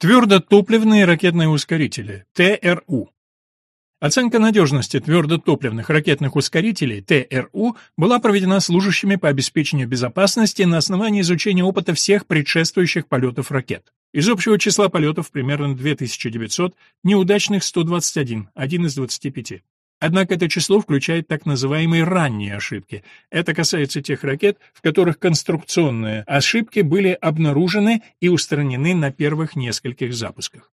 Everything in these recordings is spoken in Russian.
Твердотопливные ракетные ускорители, ТРУ. Оценка надежности твердотопливных ракетных ускорителей, ТРУ, была проведена служащими по обеспечению безопасности на основании изучения опыта всех предшествующих полетов ракет. Из общего числа полетов примерно 2900, неудачных 121, 1 из 25. Однако это число включает так называемые ранние ошибки. Это касается тех ракет, в которых конструкционные ошибки были обнаружены и устранены на первых нескольких запусках.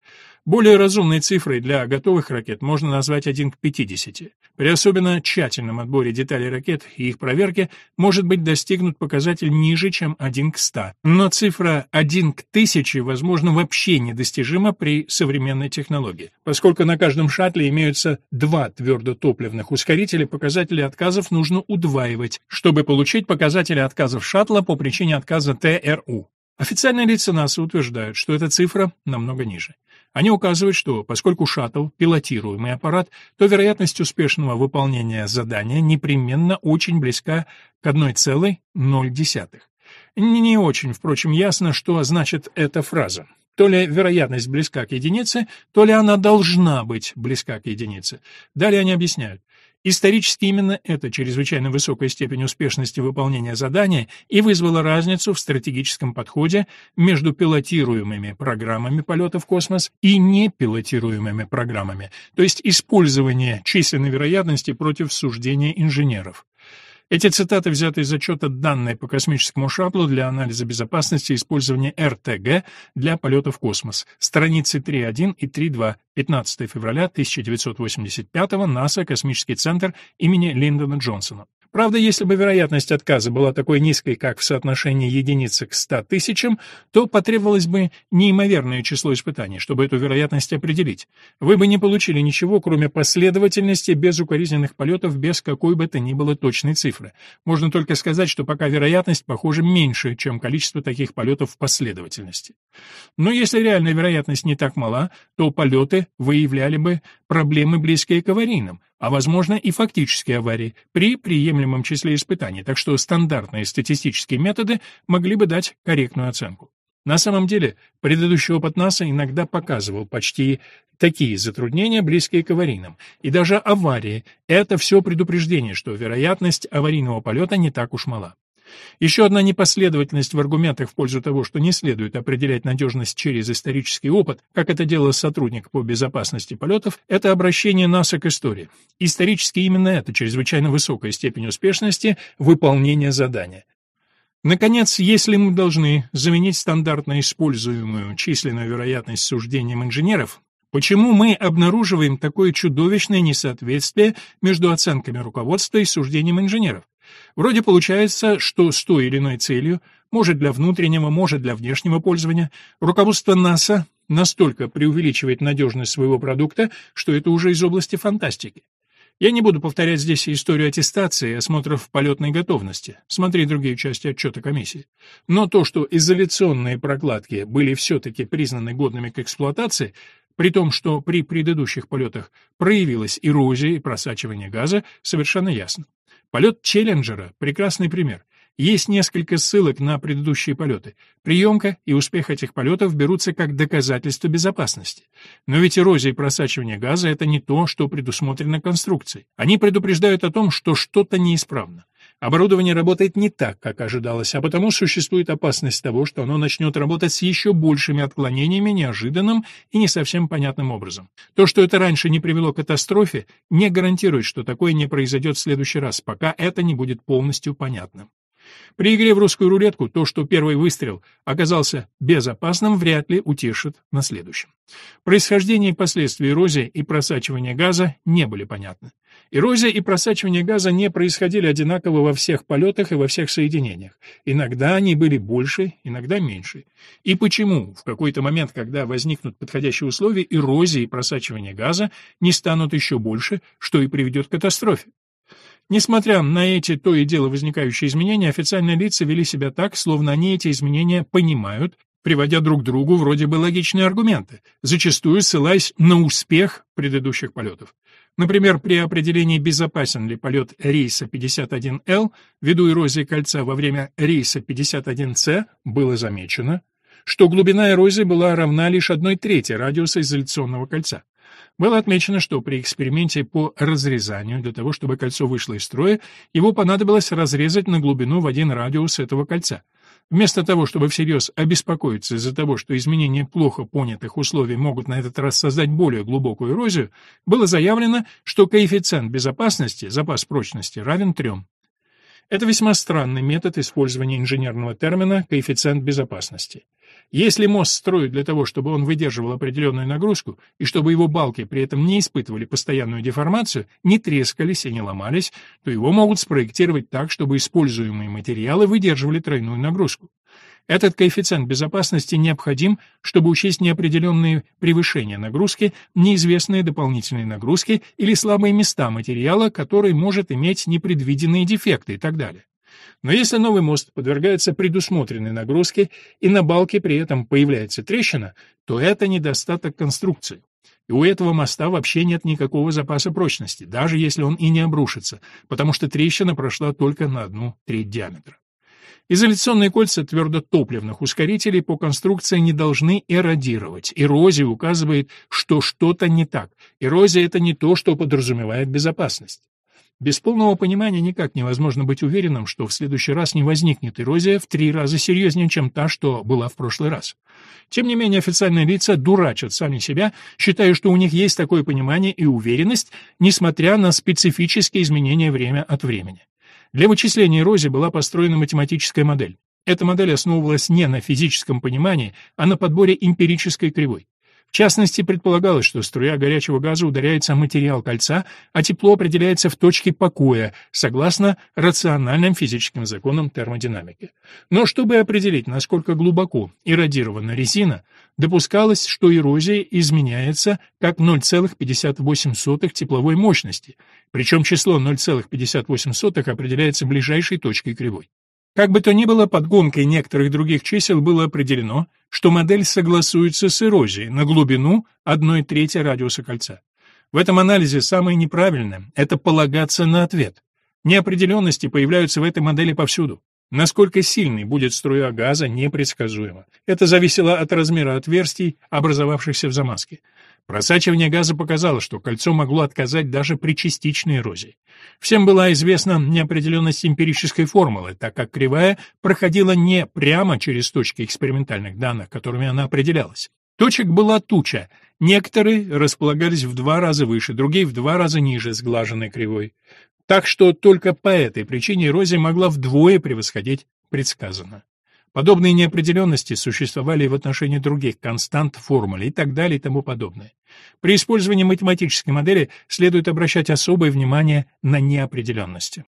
Более разумной цифрой для готовых ракет можно назвать 1 к 50. При особенно тщательном отборе деталей ракет и их проверке может быть достигнут показатель ниже, чем 1 к 100. Но цифра 1 к 1000, возможно, вообще недостижима при современной технологии. Поскольку на каждом шаттле имеются два твердотопливных ускорителя, показатели отказов нужно удваивать, чтобы получить показатели отказов шаттла по причине отказа ТРУ. Официальные лица НАСА утверждают, что эта цифра намного ниже. Они указывают, что поскольку шаттл — пилотируемый аппарат, то вероятность успешного выполнения задания непременно очень близка к 1,0. Не очень, впрочем, ясно, что значит эта фраза. То ли вероятность близка к единице, то ли она должна быть близка к единице. Далее они объясняют. Исторически именно эта чрезвычайно высокая степень успешности выполнения задания и вызвала разницу в стратегическом подходе между пилотируемыми программами полета в космос и непилотируемыми программами, то есть использование численной вероятности против суждения инженеров. Эти цитаты взяты из отчета «Данные по космическому шаттлу для анализа безопасности использования РТГ для полета в космос», страницы 3.1 и 3.2 15 февраля 1985 года НАСА космический центр имени Линдона Джонсона. Правда, если бы вероятность отказа была такой низкой, как в соотношении единицы к 100 тысячам, то потребовалось бы неимоверное число испытаний, чтобы эту вероятность определить. Вы бы не получили ничего, кроме последовательности безукоризненных полетов без какой бы то ни было точной цифры. Можно только сказать, что пока вероятность, похоже, меньше, чем количество таких полетов в последовательности. Но если реальная вероятность не так мала, то полеты выявляли бы проблемы близкие к аварийным, а возможно и фактические аварии, при приемлемом числе испытаний, так что стандартные статистические методы могли бы дать корректную оценку. На самом деле, предыдущий опыт НАСА иногда показывал почти такие затруднения, близкие к аварийным. И даже аварии — это все предупреждение, что вероятность аварийного полета не так уж мала. Еще одна непоследовательность в аргументах в пользу того, что не следует определять надежность через исторический опыт, как это делал сотрудник по безопасности полетов, это обращение НАСА к истории. Исторически именно это чрезвычайно высокая степень успешности выполнения задания. Наконец, если мы должны заменить стандартно используемую численную вероятность суждением инженеров, почему мы обнаруживаем такое чудовищное несоответствие между оценками руководства и суждением инженеров? Вроде получается, что с той или иной целью, может для внутреннего, может для внешнего пользования, руководство НАСА настолько преувеличивает надежность своего продукта, что это уже из области фантастики. Я не буду повторять здесь историю аттестации и осмотров полетной готовности. Смотри другие части отчета комиссии. Но то, что изоляционные прокладки были все-таки признаны годными к эксплуатации, при том, что при предыдущих полетах проявилась эрозия и просачивание газа, совершенно ясно. Полет Челленджера – прекрасный пример. Есть несколько ссылок на предыдущие полеты. Приемка и успех этих полетов берутся как доказательство безопасности. Но ведь эрозия и просачивание газа – это не то, что предусмотрено конструкцией. Они предупреждают о том, что что-то неисправно. Оборудование работает не так, как ожидалось, а потому существует опасность того, что оно начнет работать с еще большими отклонениями, неожиданным и не совсем понятным образом. То, что это раньше не привело к катастрофе, не гарантирует, что такое не произойдет в следующий раз, пока это не будет полностью понятным. При игре в русскую рулетку то, что первый выстрел оказался безопасным, вряд ли утешит на следующем. Происхождение и последствия эрозии и просачивания газа не были понятны. Эрозия и просачивание газа не происходили одинаково во всех полетах и во всех соединениях. Иногда они были больше, иногда меньше. И почему в какой-то момент, когда возникнут подходящие условия, эрозия и просачивание газа не станут еще больше, что и приведет к катастрофе? Несмотря на эти то и дело возникающие изменения, официальные лица вели себя так, словно они эти изменения понимают, приводя друг другу вроде бы логичные аргументы, зачастую ссылаясь на успех предыдущих полетов. Например, при определении, безопасен ли полет рейса 51L, ввиду эрозии кольца во время рейса 51C, было замечено, что глубина эрозии была равна лишь одной трети радиуса изоляционного кольца. Было отмечено, что при эксперименте по разрезанию, для того чтобы кольцо вышло из строя, его понадобилось разрезать на глубину в один радиус этого кольца. Вместо того, чтобы всерьез обеспокоиться из-за того, что изменения плохо понятых условий могут на этот раз создать более глубокую эрозию, было заявлено, что коэффициент безопасности, запас прочности, равен 3. Это весьма странный метод использования инженерного термина «коэффициент безопасности». Если мост строят для того, чтобы он выдерживал определенную нагрузку, и чтобы его балки при этом не испытывали постоянную деформацию, не трескались и не ломались, то его могут спроектировать так, чтобы используемые материалы выдерживали тройную нагрузку. Этот коэффициент безопасности необходим, чтобы учесть неопределенные превышения нагрузки, неизвестные дополнительные нагрузки или слабые места материала, который может иметь непредвиденные дефекты и так далее. Но если новый мост подвергается предусмотренной нагрузке и на балке при этом появляется трещина, то это недостаток конструкции. И у этого моста вообще нет никакого запаса прочности, даже если он и не обрушится, потому что трещина прошла только на одну треть диаметра. Изоляционные кольца твердотопливных ускорителей по конструкции не должны эродировать. Эрозия указывает, что что-то не так. Эрозия — это не то, что подразумевает безопасность. Без полного понимания никак невозможно быть уверенным, что в следующий раз не возникнет эрозия в три раза серьезнее, чем та, что была в прошлый раз. Тем не менее, официальные лица дурачат сами себя, считая, что у них есть такое понимание и уверенность, несмотря на специфические изменения время от времени. Для вычисления эрозии была построена математическая модель. Эта модель основывалась не на физическом понимании, а на подборе эмпирической кривой. В частности, предполагалось, что струя горячего газа ударяется о материал кольца, а тепло определяется в точке покоя, согласно рациональным физическим законам термодинамики. Но чтобы определить, насколько глубоко эродирована резина, допускалось, что эрозия изменяется как 0,58 тепловой мощности, причем число 0,58 определяется ближайшей точкой кривой. Как бы то ни было, под гонкой некоторых других чисел было определено, что модель согласуется с эрозией на глубину 1 трети радиуса кольца. В этом анализе самое неправильное – это полагаться на ответ. Неопределенности появляются в этой модели повсюду. Насколько сильной будет струя газа, непредсказуемо. Это зависело от размера отверстий, образовавшихся в замазке. Просачивание газа показало, что кольцо могло отказать даже при частичной эрозии. Всем была известна неопределенность эмпирической формулы, так как кривая проходила не прямо через точки экспериментальных данных, которыми она определялась. Точек была туча. Некоторые располагались в два раза выше, другие в два раза ниже сглаженной кривой. Так что только по этой причине эрозия могла вдвое превосходить предсказанное. Подобные неопределенности существовали и в отношении других констант, формулы и так далее и тому подобное. При использовании математической модели следует обращать особое внимание на неопределенности.